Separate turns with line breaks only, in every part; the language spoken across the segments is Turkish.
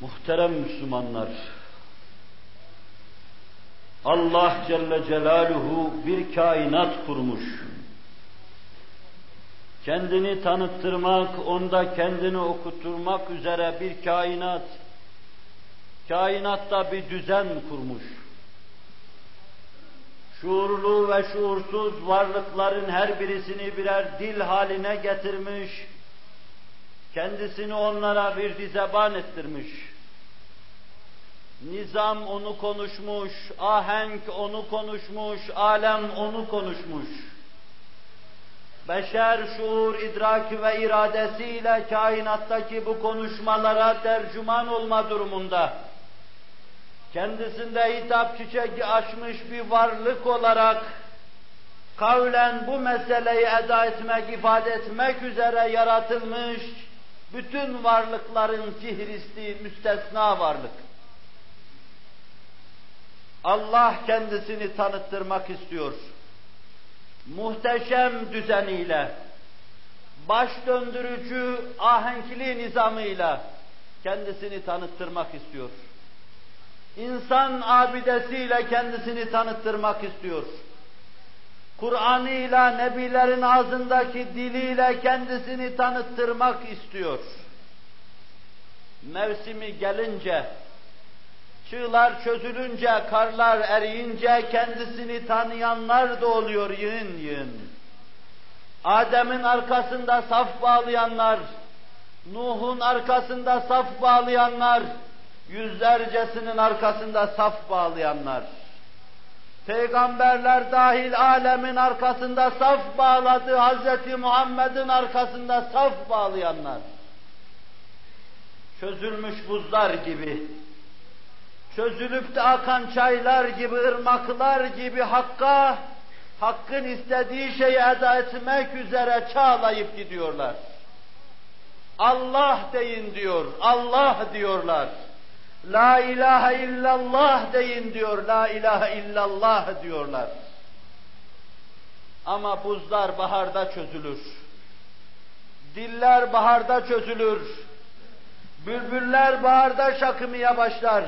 Muhterem Müslümanlar, Allah Celle Celaluhu bir kainat kurmuş. Kendini tanıttırmak, onda kendini okuturmak üzere bir kainat, kainatta bir düzen kurmuş. Şuurlu ve şuursuz varlıkların her birisini birer dil haline getirmiş, kendisini onlara bir dizeban ettirmiş. Nizam onu konuşmuş, ahenk onu konuşmuş, alem onu konuşmuş. Beşer şuur, idrak ve iradesiyle kainattaki bu konuşmalara tercüman olma durumunda. Kendisinde hitap çiçeği açmış bir varlık olarak kavlen bu meseleyi eda etmek, ifade etmek üzere yaratılmış bütün varlıkların fihristi, müstesna varlık. Allah kendisini tanıttırmak istiyor. Muhteşem düzeniyle, baş döndürücü ahenkli nizamıyla kendisini tanıttırmak istiyor. İnsan abidesiyle kendisini tanıttırmak istiyor. Kur'an'ıyla, Nebilerin ağzındaki diliyle kendisini tanıttırmak istiyor. Mevsimi gelince, çığlar çözülünce, karlar eriyince kendisini tanıyanlar da oluyor yığın yığın. Adem'in arkasında saf bağlayanlar, Nuh'un arkasında saf bağlayanlar, yüzlercesinin arkasında saf bağlayanlar, peygamberler dahil alemin arkasında saf bağladı, Hz. Muhammed'in arkasında saf bağlayanlar, çözülmüş buzlar gibi, çözülüp de akan çaylar gibi, ırmaklar gibi Hakk'a, Hakk'ın istediği şeyi eda etmek üzere çağlayıp gidiyorlar. Allah deyin diyor, Allah diyorlar. La ilahe illallah deyin diyor, la ilahe illallah diyorlar. Ama buzlar baharda çözülür. Diller baharda çözülür. Bülbüller baharda şakımaya başlar.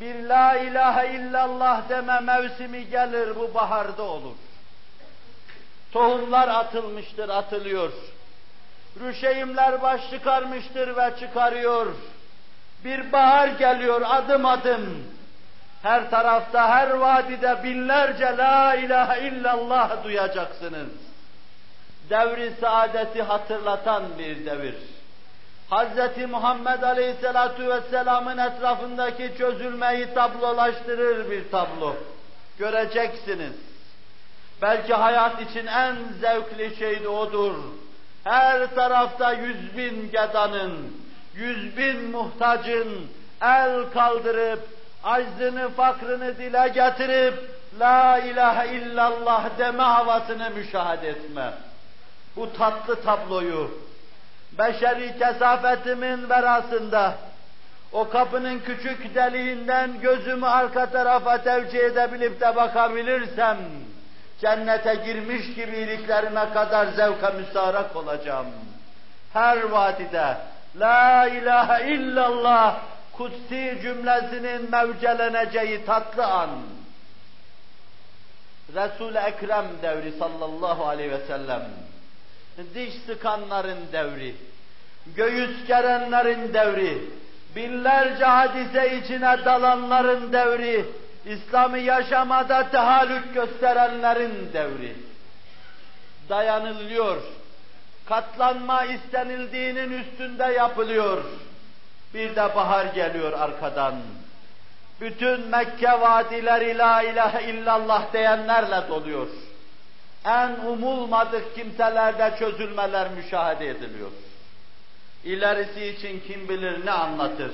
Bir la ilahe illallah deme mevsimi gelir bu baharda olur. Tohumlar atılmıştır, atılıyor. Rüşeğimler baş çıkarmıştır ve çıkarıyor bir bahar geliyor adım adım. Her tarafta, her vadide binlerce la ilahe illallah duyacaksınız. Devri saadeti hatırlatan bir devir. Hz. Muhammed Aleyhisselatu Vesselam'ın etrafındaki çözülmeyi tablolaştırır bir tablo. Göreceksiniz. Belki hayat için en zevkli şey de odur. Her tarafta yüz bin gedanın, yüz bin muhtacın el kaldırıp, aczını, fakrını dile getirip, La ilahe illallah deme havasını müşahede etme. Bu tatlı tabloyu, beşeri kesafetimin verasında, o kapının küçük deliğinden gözümü arka tarafa tevcih edebilip de bakabilirsem, cennete girmiş gibi iliklerime kadar zevka müstarak olacağım. Her vadide, La ilahe illallah kutsi cümlesinin mevceleneceği tatlı an. Resul-i Ekrem devri sallallahu aleyhi ve sellem. Diş sıkanların devri. Göğüs gerenlerin devri. Binlerce hadise içine dalanların devri. İslam'ı yaşamada tehallük gösterenlerin devri. Dayanılıyor katlanma istenildiğinin üstünde yapılıyor. Bir de bahar geliyor arkadan. Bütün Mekke vadileri la ilahe illallah diyenlerle doluyor. En umulmadık kimselerde çözülmeler müşahede ediliyor. İlerisi için kim bilir ne anlatır.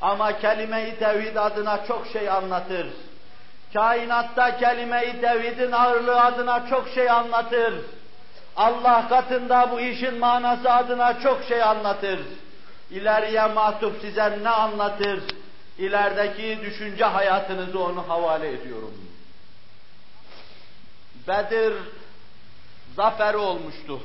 Ama kelime-i tevhid adına çok şey anlatır. Kainatta kelime-i tevhidin ağırlığı adına çok şey anlatır Allah katında bu işin manası adına çok şey anlatır. İleriye matuf size ne anlatır? İlerideki düşünce hayatınızı onu havale ediyorum. Bedir zaferi olmuştu.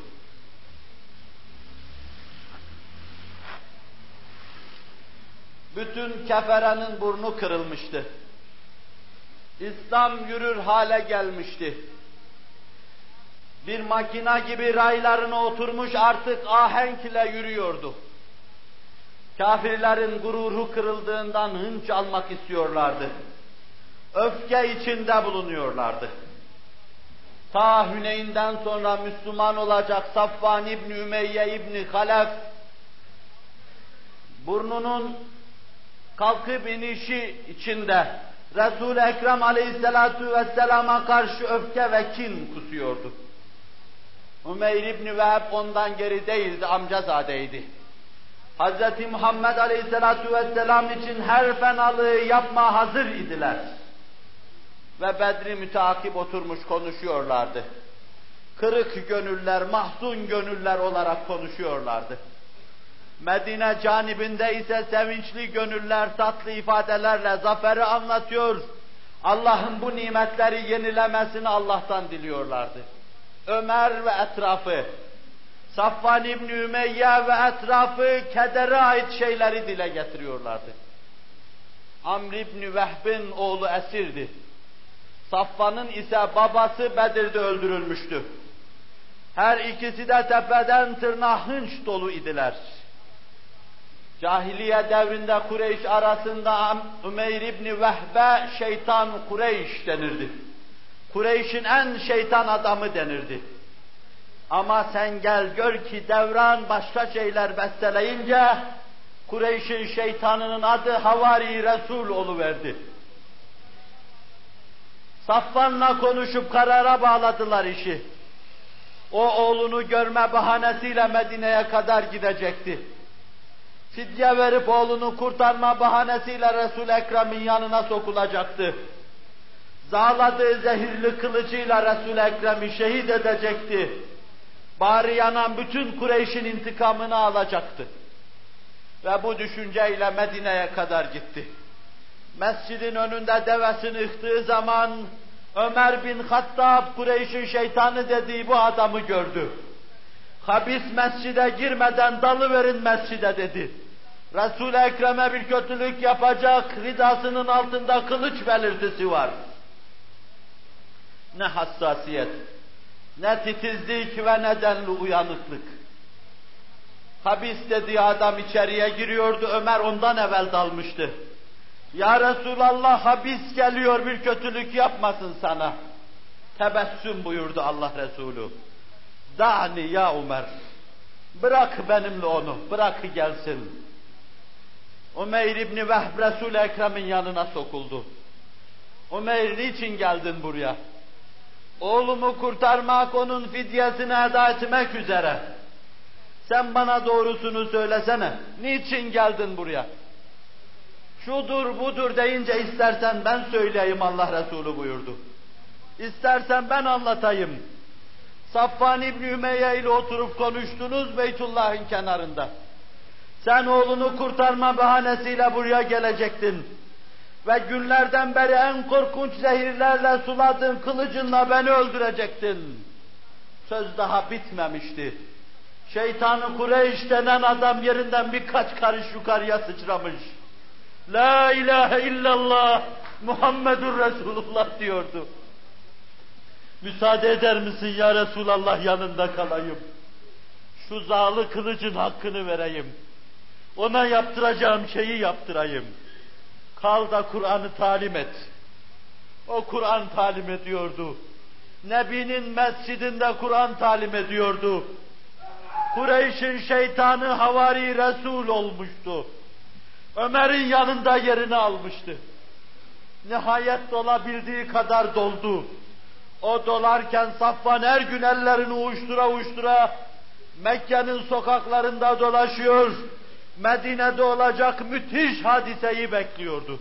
Bütün keferenin burnu kırılmıştı. İslam yürür hale gelmişti. Bir makina gibi raylarına oturmuş artık ahenkle yürüyordu. Kafirlerin gururu kırıldığından hınç almak istiyorlardı. Öfke içinde bulunuyorlardı. Ta Hüneyn'den sonra Müslüman olacak Safvan İbni Ümeyye İbni Halef, burnunun kalkıp inişi içinde Resul-i Ekrem aleyhissalatu vesselama karşı öfke ve kin kusuyordu. Ümeyr İbni Veheb ondan geri değildi, amcazadeydi. Hz. Muhammed aleyhissalatu vesselam için her fenalığı yapma hazır idiler. Ve Bedri müteakip oturmuş konuşuyorlardı. Kırık gönüller, mahzun gönüller olarak konuşuyorlardı. Medine canibinde ise sevinçli gönüller tatlı ifadelerle zaferi anlatıyor. Allah'ın bu nimetleri yenilemesini Allah'tan diliyorlardı. Ömer ve etrafı, Safvan İbni Ümeyye ve etrafı kedere ait şeyleri dile getiriyorlardı. Amr İbni Vehb'in oğlu esirdi. Safvan'ın ise babası Bedir'de öldürülmüştü. Her ikisi de tepeden tırnağa hınç dolu idiler. Cahiliye devrinde Kureyş arasında Ümeyr İbni Vehbe şeytan Kureyş denirdi. Kureyş'in en şeytan adamı denirdi. Ama sen gel gör ki devran başka şeyler besteleyince Kureyş'in şeytanının adı Havari Resul oluverdi. Safvan'la konuşup karara bağladılar işi. O oğlunu görme bahanesiyle Medine'ye kadar gidecekti. Fidye verip oğlunu kurtarma bahanesiyle Resul Ekrem'in yanına sokulacaktı. Zağladığı zehirli kılıcıyla Resul Ekrem'i şehit edecekti. Bari yanan bütün Kureyş'in intikamını alacaktı. Ve bu düşünceyle Medine'ye kadar gitti. Mescidin önünde devesini yıktığı zaman Ömer bin Hattab Kureyş'in şeytanı dediği bu adamı gördü. Habis mescide girmeden dalıverin mescide dedi. Resul-i Ekrem'e bir kötülük yapacak, ridasının altında kılıç belirtisi var. Ne hassasiyet, ne titizlik ve nedenli uyanıklık. Habis dediği adam içeriye giriyordu, Ömer ondan evvel dalmıştı. Ya Resulallah habis geliyor bir kötülük yapmasın sana. Tebessüm buyurdu Allah Resulü. Da'ni ya Ömer. Bırak benimle onu, bırak gelsin. Umeyr İbni Vehb Resul-i Ekrem'in yanına sokuldu. Umeyr niçin geldin buraya? Oğlumu kurtarmak, onun fidyesini eda etmek üzere. Sen bana doğrusunu söylesene. Niçin geldin buraya? Şudur budur deyince istersen ben söyleyeyim Allah Resulü buyurdu. İstersen ben anlatayım. Safvan İbni Ümeyye ile oturup konuştunuz Beytullah'ın kenarında. Sen oğlunu kurtarma bahanesiyle buraya gelecektin. Ve günlerden beri en korkunç zehirlerle suladığın kılıcınla beni öldürecektin. Söz daha bitmemişti. Şeytanı Kureyş denen adam yerinden birkaç karış yukarıya sıçramış. La ilahe illallah Muhammedur Resulullah diyordu. Müsaade eder misin ya Resulallah yanında kalayım. Şu zalı kılıcın hakkını vereyim. Ona yaptıracağım şeyi yaptırayım. Kal da Kur'an'ı talim et. O Kur'an talim ediyordu. Nebinin mescidinde Kur'an talim ediyordu. Kureyş'in şeytanı havari Resul olmuştu. Ömer'in yanında yerini almıştı. Nihayet dolabildiği kadar doldu. O dolarken Safvan her gün ellerini uçtura uçtura Mekke'nin sokaklarında dolaşıyor. Medine'de olacak müthiş hadiseyi bekliyordu.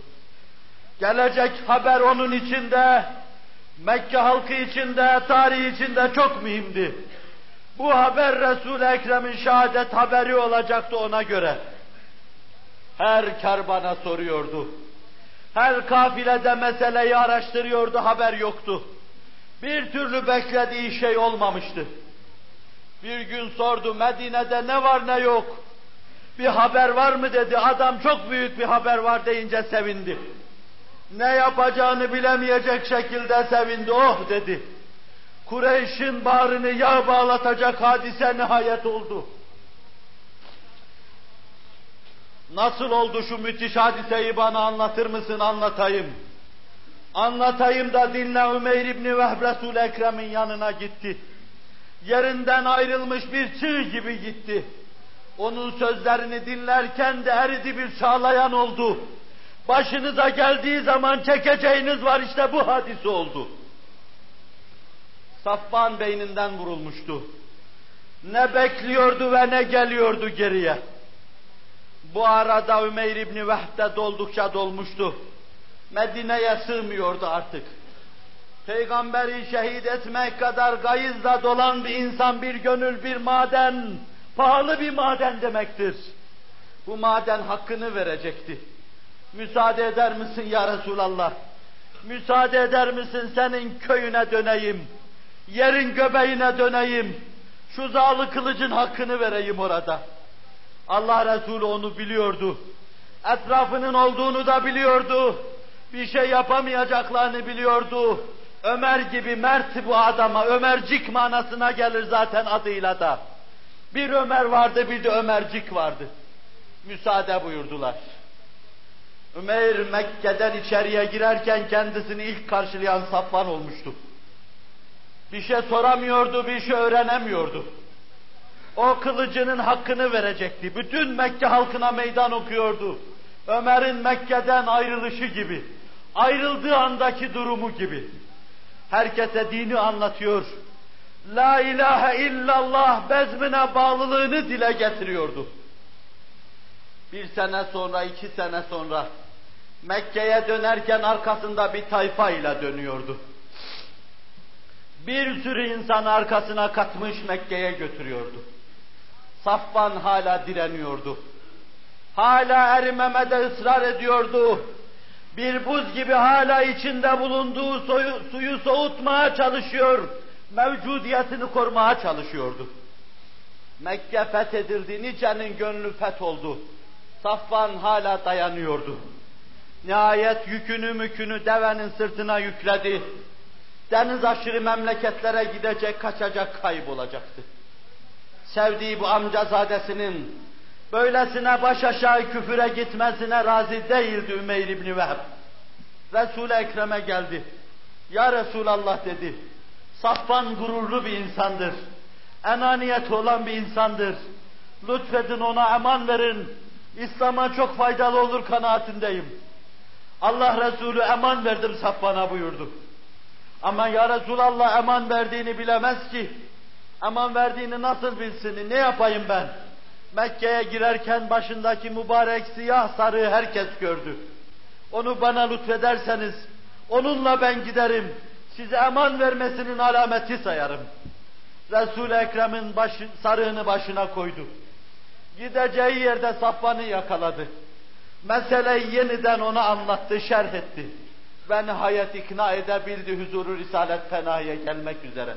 Gelecek haber onun içinde, Mekke halkı içinde, tarih içinde çok mühimdi. Bu haber Resul-i Ekrem'in şehadet haberi olacaktı ona göre. Her kerbana soruyordu. Her kafilede meseleyi araştırıyordu, haber yoktu. Bir türlü beklediği şey olmamıştı. Bir gün sordu, Medine'de ne var ne yok? Bir haber var mı dedi. Adam çok büyük bir haber var deyince sevindi. Ne yapacağını bilemeyecek şekilde sevindi. Oh dedi. Kureyş'in bağrını yağ bağlatacak hadise nihayet oldu. Nasıl oldu şu müthiş hadiseyi bana anlatır mısın anlatayım. Anlatayım da dinle Ümeyr İbni Vehb resul Ekrem'in yanına gitti. Yerinden ayrılmış bir çığ gibi gitti. Onun sözlerini dinlerken de eridi bir çağlayan oldu. Başınıza geldiği zaman çekeceğiniz var işte bu hadise oldu. Safvan beyninden vurulmuştu. Ne bekliyordu ve ne geliyordu geriye. Bu arada Ümeyr İbni Vehb doldukça dolmuştu. Medine'ye sığmıyordu artık. Peygamberi şehit etmek kadar gayızla dolan bir insan, bir gönül, bir maden, pahalı bir maden demektir. Bu maden hakkını verecekti. Müsaade eder misin ya Resulallah? Müsaade eder misin senin köyüne döneyim? Yerin göbeğine döneyim. Şu zalı kılıcın hakkını vereyim orada. Allah Resulü onu biliyordu. Etrafının olduğunu da biliyordu. Bir şey yapamayacaklarını biliyordu. Ömer gibi mert bu adama, Ömercik manasına gelir zaten adıyla da. Bir Ömer vardı, bir de Ömercik vardı. Müsaade buyurdular. Ömer Mekke'den içeriye girerken kendisini ilk karşılayan Safvan olmuştu. Bir şey soramıyordu, bir şey öğrenemiyordu. O kılıcının hakkını verecekti. Bütün Mekke halkına meydan okuyordu. Ömer'in Mekke'den ayrılışı gibi. Ayrıldığı andaki durumu gibi. Herkese dini anlatıyor. La ilahe illallah bezmine bağlılığını dile getiriyordu. Bir sene sonra, iki sene sonra Mekke'ye dönerken arkasında bir tayfa ile dönüyordu. Bir sürü insan arkasına katmış Mekke'ye götürüyordu. Safvan hala direniyordu. Hala erimemede ısrar ediyordu. Bir buz gibi hala içinde bulunduğu suyu, suyu soğutmaya çalışıyor. Mevcudiyetini korumaya çalışıyordu. Mekke fethedildi, nicenin gönlü feth oldu. Safvan hala dayanıyordu. Nihayet yükünü mükünü devenin sırtına yükledi. Deniz aşırı memleketlere gidecek, kaçacak, kaybolacaktı. Sevdiği bu amcazadesinin böylesine baş aşağı küfüre gitmesine razı değildi Ümeyr İbni Vehb. Resul-i Ekrem'e geldi. Ya Resulallah dedi. Safvan gururlu bir insandır. Enaniyet olan bir insandır. Lütfedin ona eman verin. İslam'a çok faydalı olur kanaatindeyim. Allah Resulü eman verdim Safvan'a buyurdu. Ama ya Resulallah eman verdiğini bilemez ki. Eman verdiğini nasıl bilsin? Ne yapayım ben? Mekke'ye girerken başındaki mübarek siyah sarığı herkes gördü. Onu bana lütfederseniz, onunla ben giderim. Size eman vermesinin alameti sayarım. Resul-i Ekrem'in başı, sarığını başına koydu. Gideceği yerde Safvan'ı yakaladı. Meseleyi yeniden ona anlattı, şerh etti. Ve nihayet ikna edebildi huzuru Risalet Fenahi'ye gelmek üzere.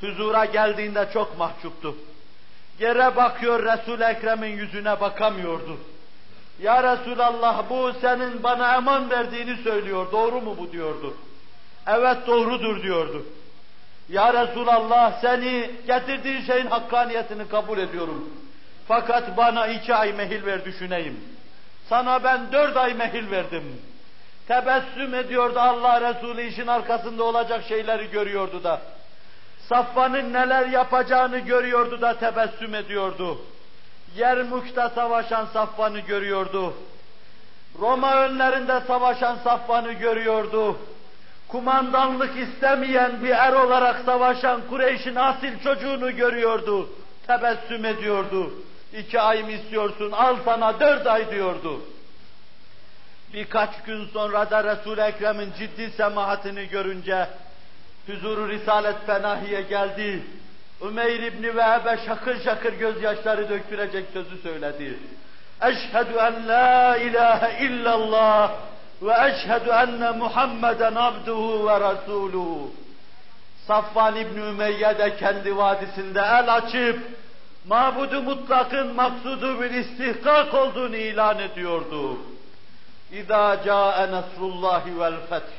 Huzura geldiğinde çok mahcuptu. Yere bakıyor Resul-i Ekrem'in yüzüne bakamıyordu. Ya Resulallah bu senin bana eman verdiğini söylüyor. Doğru mu bu diyordu. Evet doğrudur diyordu. Ya Resulallah seni getirdiğin şeyin hakkaniyetini kabul ediyorum. Fakat bana iki ay mehil ver düşüneyim. Sana ben dört ay mehil verdim. Tebessüm ediyordu Allah Resulü işin arkasında olacak şeyleri görüyordu da. Safvan'ın neler yapacağını görüyordu da tebessüm ediyordu. Yermuk'ta savaşan Safvan'ı görüyordu. Roma önlerinde savaşan Safvan'ı görüyordu. Kumandanlık istemeyen bir er olarak savaşan Kureyş'in asil çocuğunu görüyordu. Tebessüm ediyordu. İki ay mı istiyorsun, al sana dört ay diyordu. Birkaç gün sonra da Resul-i Ekrem'in ciddi semahatini görünce huzuru Risalet Fenahi'ye geldi. Ümeyr İbni Vehebe şakır şakır gözyaşları döktürecek sözü söyledi. Eşhedü en la ilahe illallah ve eşhedü enne Muhammeden abduhu ve rasuluhu. Safvan İbni Ümeyye de kendi vadisinde el açıp mabudu mutlakın maksudu bir istihkak olduğunu ilan ediyordu. İza ca'e nasrullahi vel feth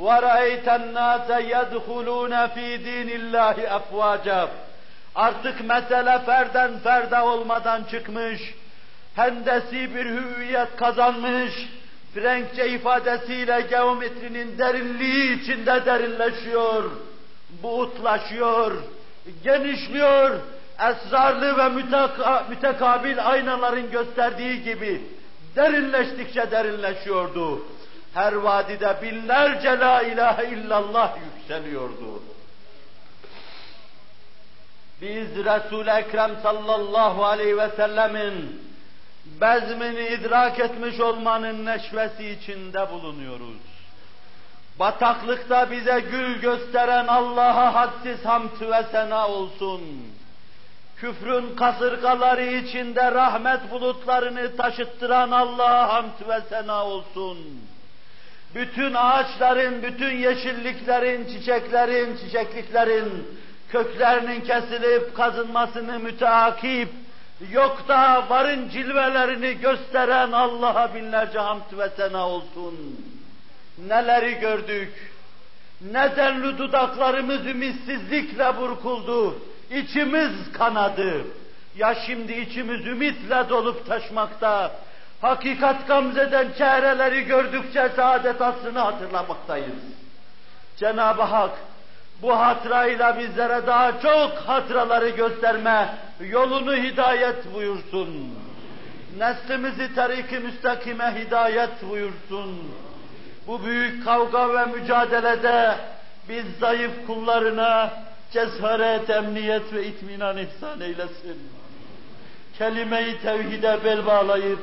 ve ra'eyten nase yedhulûne fî dînillâhi afvâca. Artık mesele ferden ferde olmadan çıkmış, hendesi bir hüviyet kazanmış, Frenkçe ifadesiyle geometrinin derinliği içinde derinleşiyor, buğutlaşıyor, genişliyor, esrarlı ve müteka, mütekabil aynaların gösterdiği gibi derinleştikçe derinleşiyordu. Her vadide binlerce la ilahe illallah yükseliyordu. Biz Resul-i Ekrem sallallahu aleyhi ve sellemin bezmini idrak etmiş olmanın neşvesi içinde bulunuyoruz. Bataklıkta bize gül gösteren Allah'a hadsiz hamd ve sena olsun. Küfrün kasırgaları içinde rahmet bulutlarını taşıttıran Allah'a hamd ve sena olsun. Bütün ağaçların, bütün yeşilliklerin, çiçeklerin, çiçekliklerin köklerinin kesilip kazınmasını müteakip, yok da varın cilvelerini gösteren Allah'a binlerce hamd ve sena olsun. Neleri gördük, ne denli dudaklarımız ümitsizlikle burkuldu, içimiz kanadı. Ya şimdi içimiz ümitle dolup taşmakta, hakikat gamzeden çehreleri gördükçe saadet aslını hatırlamaktayız. Cenab-ı Hak bu hatırayla bizlere daha çok hatıraları gösterme yolunu hidayet buyursun. Neslimizi tarik-i müstakime hidayet buyursun. Bu büyük kavga ve mücadelede biz zayıf kullarına cesaret, emniyet ve itminan ihsan eylesin. Kelime-i tevhide bel bağlayıp,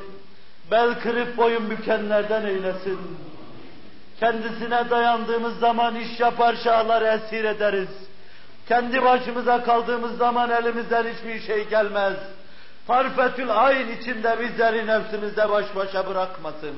bel kırıp boyun bükenlerden eylesin. Kendisine dayandığımız zaman iş yapar şahları esir ederiz. Kendi başımıza kaldığımız zaman elimizden hiçbir şey gelmez. Farfetül ayn içinde bizleri nefsimizde baş başa bırakmasın.